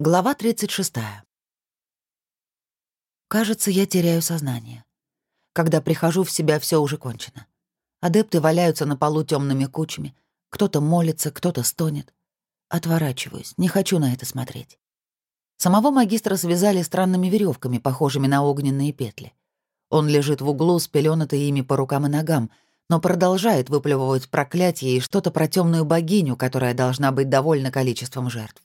Глава 36. Кажется, я теряю сознание. Когда прихожу в себя, все уже кончено. Адепты валяются на полу темными кучами. Кто-то молится, кто-то стонет. Отворачиваюсь, не хочу на это смотреть. Самого магистра связали странными веревками, похожими на огненные петли. Он лежит в углу, спеленатый ими по рукам и ногам, но продолжает выплевывать проклятие и что-то про темную богиню, которая должна быть довольна количеством жертв.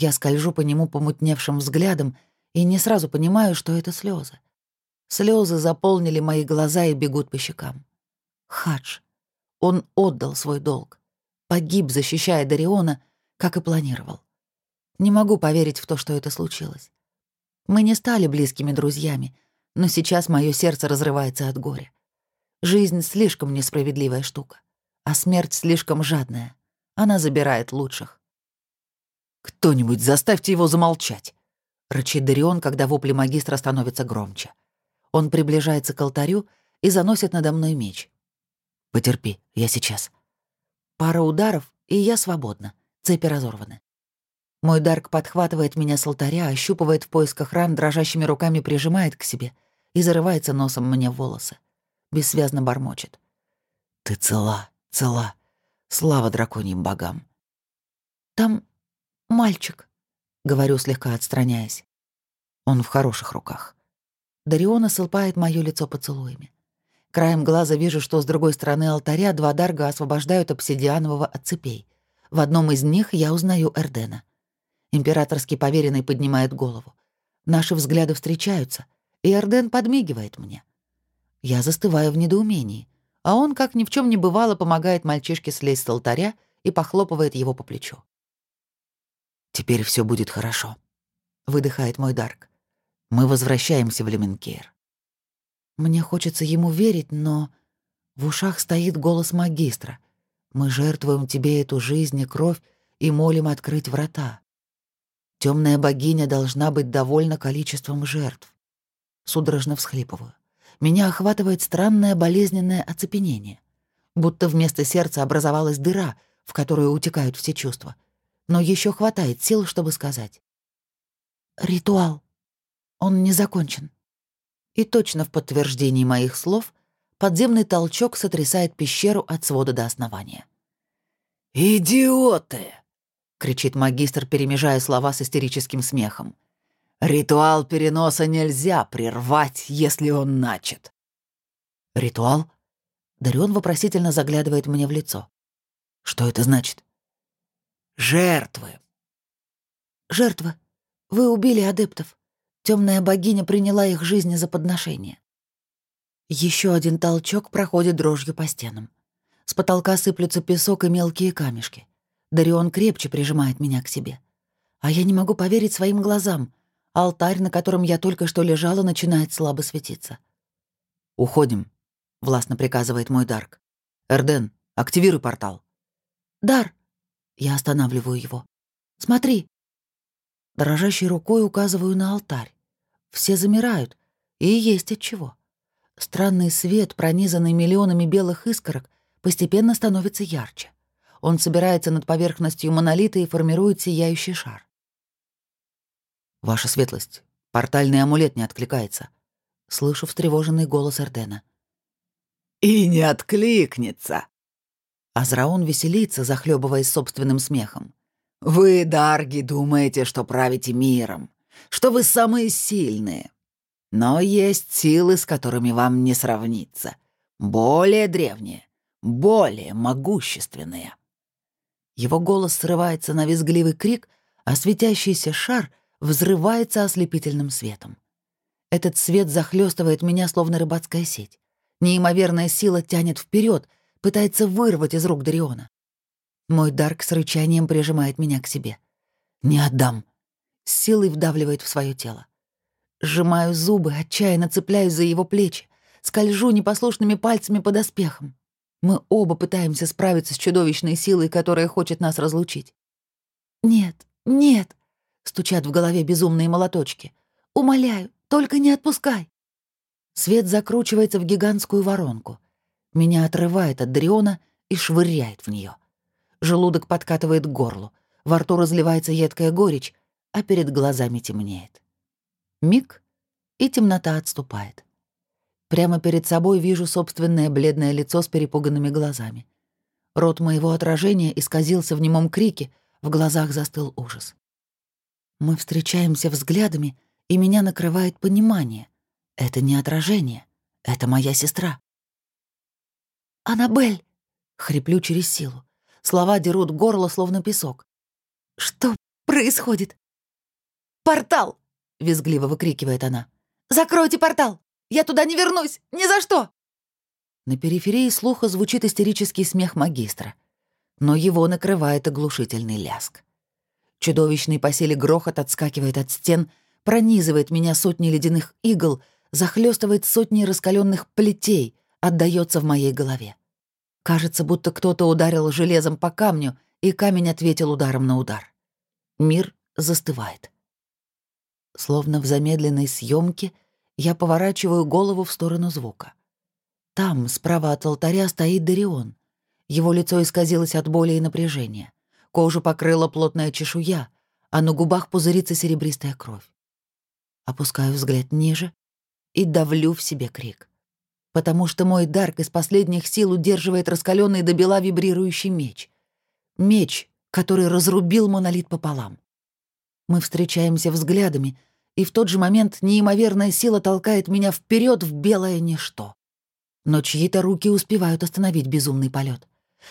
Я скольжу по нему помутневшим взглядом и не сразу понимаю, что это слезы. Слезы заполнили мои глаза и бегут по щекам. Хадж. Он отдал свой долг. Погиб, защищая Дариона, как и планировал. Не могу поверить в то, что это случилось. Мы не стали близкими друзьями, но сейчас мое сердце разрывается от горя. Жизнь слишком несправедливая штука, а смерть слишком жадная. Она забирает лучших. «Кто-нибудь заставьте его замолчать!» — рычит Дарион, когда вопли магистра становятся громче. Он приближается к алтарю и заносит надо мной меч. «Потерпи, я сейчас». Пара ударов, и я свободна. Цепи разорваны. Мой Дарк подхватывает меня с алтаря, ощупывает в поисках ран, дрожащими руками прижимает к себе и зарывается носом мне в волосы. Бессвязно бормочет. «Ты цела, цела. Слава драконьим богам». «Там «Мальчик», — говорю, слегка отстраняясь. Он в хороших руках. Дариона сылпает моё лицо поцелуями. Краем глаза вижу, что с другой стороны алтаря два дарга освобождают обсидианового от цепей. В одном из них я узнаю Эрдена. Императорский поверенный поднимает голову. Наши взгляды встречаются, и Эрден подмигивает мне. Я застываю в недоумении, а он, как ни в чем не бывало, помогает мальчишке слезть с алтаря и похлопывает его по плечу. «Теперь все будет хорошо», — выдыхает мой Дарк. «Мы возвращаемся в Леменкейр». Мне хочется ему верить, но в ушах стоит голос магистра. Мы жертвуем тебе эту жизнь и кровь и молим открыть врата. Темная богиня должна быть довольна количеством жертв. Судорожно всхлипываю. Меня охватывает странное болезненное оцепенение. Будто вместо сердца образовалась дыра, в которую утекают все чувства — но еще хватает сил, чтобы сказать. «Ритуал. Он не закончен». И точно в подтверждении моих слов подземный толчок сотрясает пещеру от свода до основания. «Идиоты!» — кричит магистр, перемежая слова с истерическим смехом. «Ритуал переноса нельзя прервать, если он начат». «Ритуал?» Дарион вопросительно заглядывает мне в лицо. «Что это значит?» Жертвы. Жертвы. Вы убили адептов. Темная богиня приняла их жизни за подношение. Еще один толчок проходит дрожью по стенам. С потолка сыплются песок и мелкие камешки. Дарион крепче прижимает меня к себе. А я не могу поверить своим глазам. Алтарь, на котором я только что лежала, начинает слабо светиться. «Уходим», — властно приказывает мой Дарк. «Эрден, активируй портал». «Дар», я останавливаю его. «Смотри!» Дрожащей рукой указываю на алтарь. Все замирают, и есть от чего. Странный свет, пронизанный миллионами белых искорок, постепенно становится ярче. Он собирается над поверхностью монолита и формирует сияющий шар. «Ваша светлость, портальный амулет не откликается», — слышу встревоженный голос Эрдена. «И не откликнется», Азраон веселится, захлебываясь собственным смехом. «Вы, Дарги, думаете, что правите миром, что вы самые сильные. Но есть силы, с которыми вам не сравниться. Более древние, более могущественные». Его голос срывается на визгливый крик, а светящийся шар взрывается ослепительным светом. Этот свет захлестывает меня, словно рыбацкая сеть. Неимоверная сила тянет вперед, пытается вырвать из рук Дариона. Мой Дарк с рычанием прижимает меня к себе. «Не отдам!» С силой вдавливает в свое тело. Сжимаю зубы, отчаянно цепляюсь за его плечи, скольжу непослушными пальцами под оспехом. Мы оба пытаемся справиться с чудовищной силой, которая хочет нас разлучить. «Нет, нет!» — стучат в голове безумные молоточки. «Умоляю, только не отпускай!» Свет закручивается в гигантскую воронку — меня отрывает от Дриона и швыряет в нее. Желудок подкатывает к горлу. Во рту разливается едкая горечь, а перед глазами темнеет. Миг, и темнота отступает. Прямо перед собой вижу собственное бледное лицо с перепуганными глазами. Рот моего отражения исказился в немом крике, в глазах застыл ужас. Мы встречаемся взглядами, и меня накрывает понимание. Это не отражение, это моя сестра. «Аннабель!» — хриплю через силу. Слова дерут горло, словно песок. «Что происходит?» «Портал!» — визгливо выкрикивает она. «Закройте портал! Я туда не вернусь! Ни за что!» На периферии слуха звучит истерический смех магистра, но его накрывает оглушительный ляск. Чудовищный по силе грохот отскакивает от стен, пронизывает меня сотни ледяных игл, захлестывает сотни раскаленных плетей, отдается в моей голове. Кажется, будто кто-то ударил железом по камню, и камень ответил ударом на удар. Мир застывает. Словно в замедленной съемке я поворачиваю голову в сторону звука. Там, справа от алтаря, стоит Дарион. Его лицо исказилось от боли и напряжения. Кожу покрыла плотная чешуя, а на губах пузырится серебристая кровь. Опускаю взгляд ниже и давлю в себе крик потому что мой Дарк из последних сил удерживает раскаленный до бела вибрирующий меч. Меч, который разрубил монолит пополам. Мы встречаемся взглядами, и в тот же момент неимоверная сила толкает меня вперед в белое ничто. Но чьи-то руки успевают остановить безумный полет.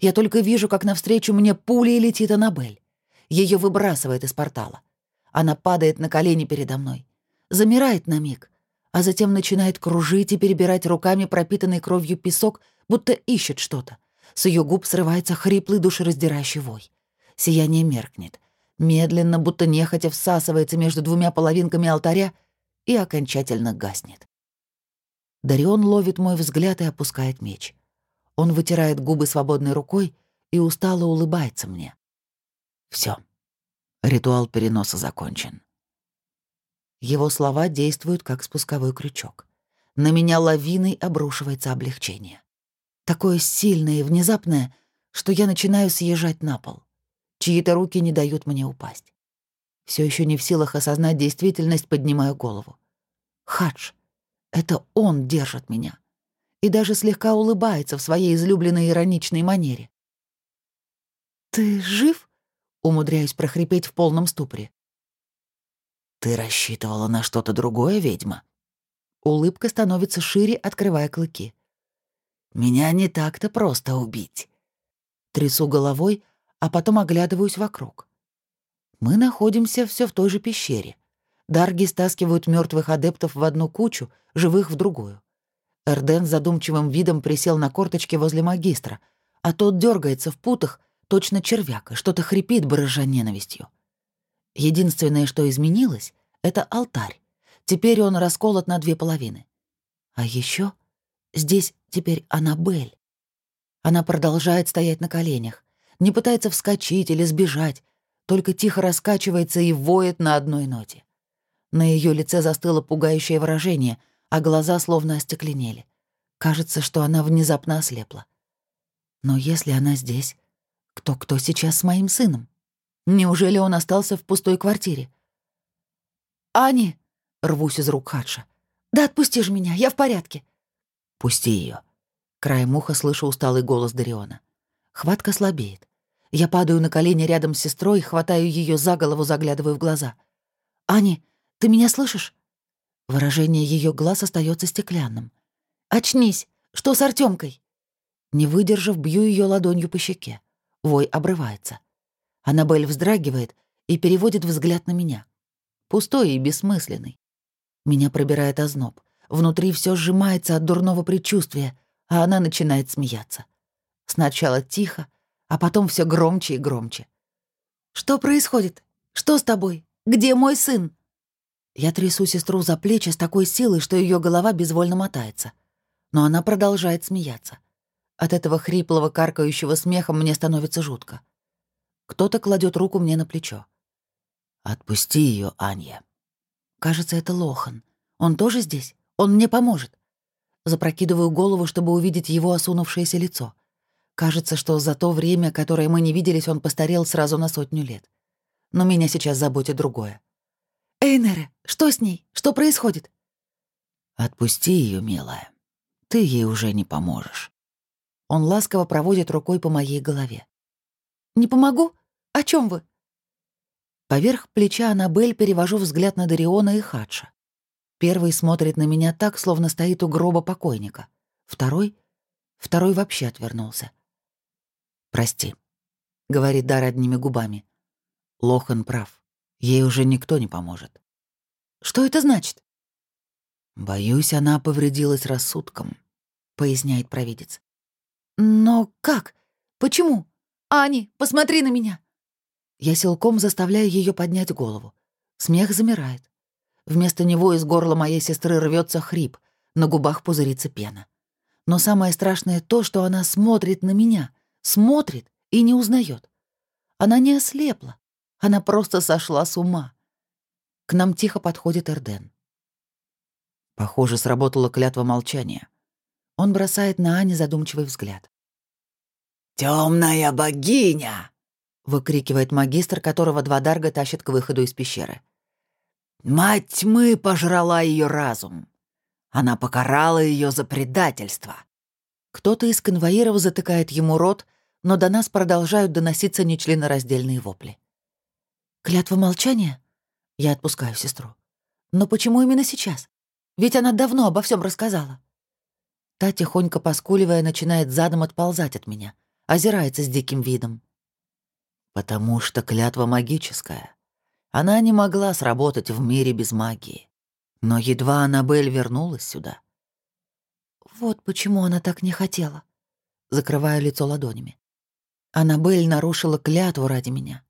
Я только вижу, как навстречу мне пулей летит Аннабель. Ее выбрасывает из портала. Она падает на колени передо мной. Замирает на миг, а затем начинает кружить и перебирать руками пропитанный кровью песок, будто ищет что-то. С ее губ срывается хриплый душераздирающий вой. Сияние меркнет. Медленно, будто нехотя всасывается между двумя половинками алтаря и окончательно гаснет. Дарион ловит мой взгляд и опускает меч. Он вытирает губы свободной рукой и устало улыбается мне. Все. Ритуал переноса закончен. Его слова действуют как спусковой крючок. На меня лавиной обрушивается облегчение. Такое сильное и внезапное, что я начинаю съезжать на пол. Чьи-то руки не дают мне упасть. Все еще не в силах осознать действительность, поднимаю голову. Хадж. Это он держит меня. И даже слегка улыбается в своей излюбленной ироничной манере. «Ты жив?» — умудряюсь прохрипеть в полном ступоре. «Ты рассчитывала на что-то другое, ведьма?» Улыбка становится шире, открывая клыки. «Меня не так-то просто убить». Трясу головой, а потом оглядываюсь вокруг. Мы находимся все в той же пещере. Дарги стаскивают мертвых адептов в одну кучу, живых в другую. Эрден задумчивым видом присел на корточки возле магистра, а тот дергается в путах, точно червяк, и что-то хрипит, барыжа ненавистью. Единственное, что изменилось, — это алтарь. Теперь он расколот на две половины. А еще здесь теперь Аннабель. Она продолжает стоять на коленях, не пытается вскочить или сбежать, только тихо раскачивается и воет на одной ноте. На ее лице застыло пугающее выражение, а глаза словно остекленели. Кажется, что она внезапно ослепла. Но если она здесь, кто-кто сейчас с моим сыном? Неужели он остался в пустой квартире? «Ани!» — рвусь из рук Хадша. «Да отпусти же меня, я в порядке». «Пусти ее. Краем уха слышу усталый голос Дариона. Хватка слабеет. Я падаю на колени рядом с сестрой, хватаю ее за голову, заглядываю в глаза. «Ани, ты меня слышишь?» Выражение ее глаз остается стеклянным. «Очнись! Что с Артемкой? Не выдержав, бью ее ладонью по щеке. Вой обрывается. Аннабель вздрагивает и переводит взгляд на меня. Пустой и бессмысленный. Меня пробирает озноб. Внутри все сжимается от дурного предчувствия, а она начинает смеяться. Сначала тихо, а потом все громче и громче. «Что происходит? Что с тобой? Где мой сын?» Я трясу сестру за плечи с такой силой, что ее голова безвольно мотается. Но она продолжает смеяться. От этого хриплого, каркающего смеха мне становится жутко. Кто-то кладет руку мне на плечо. «Отпусти ее, Анья». Кажется, это Лохан. Он тоже здесь? Он мне поможет. Запрокидываю голову, чтобы увидеть его осунувшееся лицо. Кажется, что за то время, которое мы не виделись, он постарел сразу на сотню лет. Но меня сейчас заботит другое. Эйнере, что с ней? Что происходит?» «Отпусти ее, милая. Ты ей уже не поможешь». Он ласково проводит рукой по моей голове. «Не помогу? О чем вы?» Поверх плеча Аннабель перевожу взгляд на Дариона и Хадша. Первый смотрит на меня так, словно стоит у гроба покойника. Второй? Второй вообще отвернулся. «Прости», — говорит Дар одними губами. Лохан прав. Ей уже никто не поможет. «Что это значит?» «Боюсь, она повредилась рассудком», — поясняет провидец. «Но как? Почему? Ани, посмотри на меня!» Я силком заставляю ее поднять голову. Смех замирает. Вместо него из горла моей сестры рвется хрип, на губах пузырится пена. Но самое страшное то, что она смотрит на меня, смотрит и не узнает. Она не ослепла, она просто сошла с ума. К нам тихо подходит Эрден. Похоже, сработала клятва молчания. Он бросает на Ане задумчивый взгляд. Темная богиня!» — выкрикивает магистр, которого два дарга тащат к выходу из пещеры. «Мать тьмы пожрала ее разум. Она покарала ее за предательство». Кто-то из конвоиров затыкает ему рот, но до нас продолжают доноситься нечленораздельные вопли. «Клятва молчания?» Я отпускаю сестру. «Но почему именно сейчас? Ведь она давно обо всем рассказала». Та, тихонько поскуливая, начинает задом отползать от меня, озирается с диким видом. Потому что клятва магическая. Она не могла сработать в мире без магии. Но едва Аннабель вернулась сюда. Вот почему она так не хотела. Закрываю лицо ладонями. Аннабель нарушила клятву ради меня.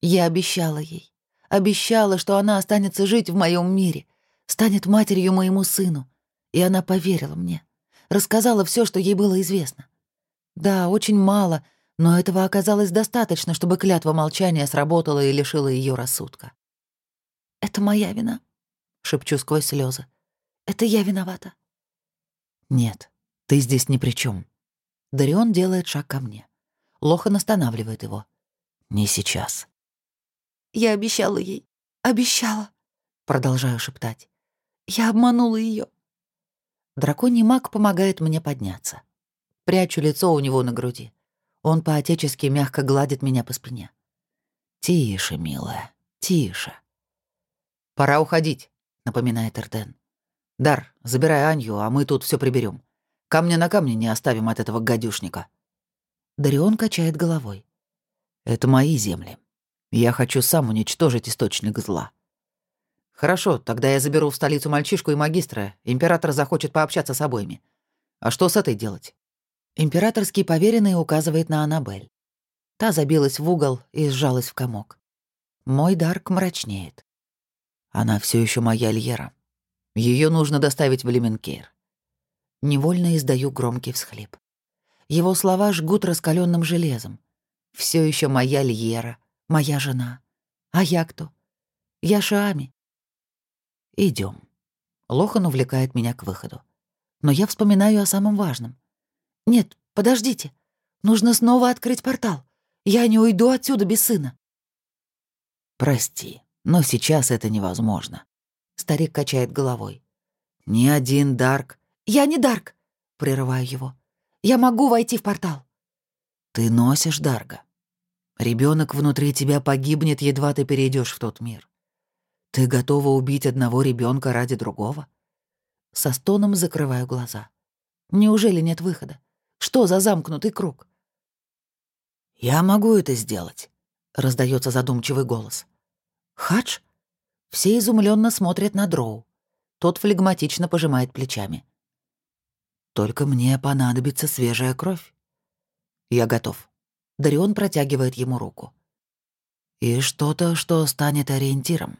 Я обещала ей. Обещала, что она останется жить в моем мире, станет матерью моему сыну. И она поверила мне. Рассказала все, что ей было известно. Да, очень мало, но этого оказалось достаточно, чтобы клятва молчания сработала и лишила ее рассудка. «Это моя вина», — шепчу сквозь слезы. «Это я виновата». «Нет, ты здесь ни при чем. Дарион делает шаг ко мне. Лохан останавливает его. «Не сейчас». «Я обещала ей. Обещала», — продолжаю шептать. «Я обманула ее. Драконий маг помогает мне подняться. Прячу лицо у него на груди. Он по-отечески мягко гладит меня по спине. «Тише, милая, тише». «Пора уходить», — напоминает Эрден. «Дар, забирай Анью, а мы тут все приберем. Камня на камне не оставим от этого гадюшника». Дарион качает головой. «Это мои земли. Я хочу сам уничтожить источник зла». «Хорошо, тогда я заберу в столицу мальчишку и магистра. Император захочет пообщаться с обоими. А что с этой делать?» Императорский поверенный указывает на Аннабель. Та забилась в угол и сжалась в комок. Мой Дарк мрачнеет. Она все еще моя Льера. Ее нужно доставить в Леменкейр. Невольно издаю громкий всхлип. Его слова жгут раскаленным железом. Все еще моя Льера, моя жена. А я кто? Я Шами. Идем. Лохан увлекает меня к выходу. Но я вспоминаю о самом важном. «Нет, подождите. Нужно снова открыть портал. Я не уйду отсюда без сына». «Прости, но сейчас это невозможно». Старик качает головой. «Ни один Дарк...» «Я не Дарк!» — прерываю его. «Я могу войти в портал». «Ты носишь Дарга. Ребенок внутри тебя погибнет, едва ты перейдешь в тот мир. Ты готова убить одного ребенка ради другого?» Со стоном закрываю глаза. Неужели нет выхода? Что за замкнутый круг? «Я могу это сделать», — раздается задумчивый голос. «Хадж?» Все изумленно смотрят на Дроу. Тот флегматично пожимает плечами. «Только мне понадобится свежая кровь». «Я готов». Дарион протягивает ему руку. «И что-то, что станет ориентиром».